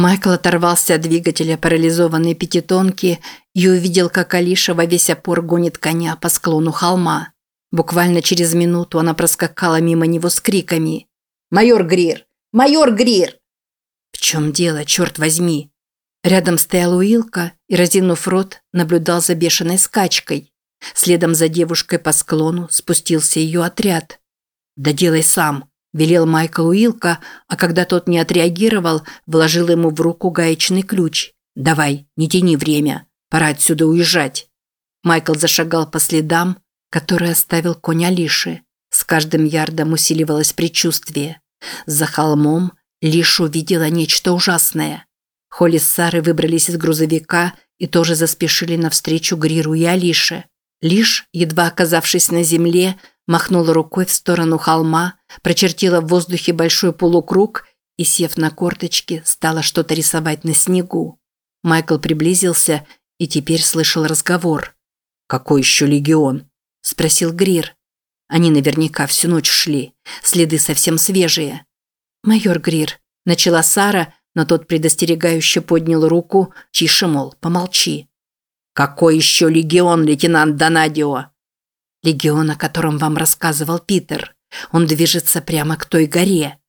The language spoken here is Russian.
Майкл оторвался от двигателя парализованной пятитонки и увидел, как Алиша во весь опор гонит коня по склону холма. Буквально через минуту она проскакала мимо него с криками «Майор Грир! Майор Грир!» «В чем дело, черт возьми?» Рядом стоял Уилка и, разинув рот, наблюдал за бешеной скачкой. Следом за девушкой по склону спустился ее отряд. «Да делай сам», – велел Майкл Уилка, а когда тот не отреагировал, вложил ему в руку гаечный ключ. «Давай, не тяни время, пора отсюда уезжать». Майкл зашагал по следам, которые оставил конь Алиши. С каждым ярдом усиливалось предчувствие. За холмом Лиша увидела нечто ужасное. Холли с Сарой выбрались из грузовика и тоже заспешили навстречу Гриру и Алише. Лишь, едва оказавшись на земле, махнула рукой в сторону холма, прочертила в воздухе большой полукруг и, сев на корточки, стала что-то рисовать на снегу. Майкл приблизился и теперь слышал разговор. «Какой еще легион?» – спросил Грир. Они наверняка всю ночь шли. Следы совсем свежие. «Майор Грир», – начала Сара, но тот предостерегающе поднял руку, тише, мол, помолчи. «Какой еще легион, лейтенант Донадио?» «Легион, о котором вам рассказывал Питер. Он движется прямо к той горе».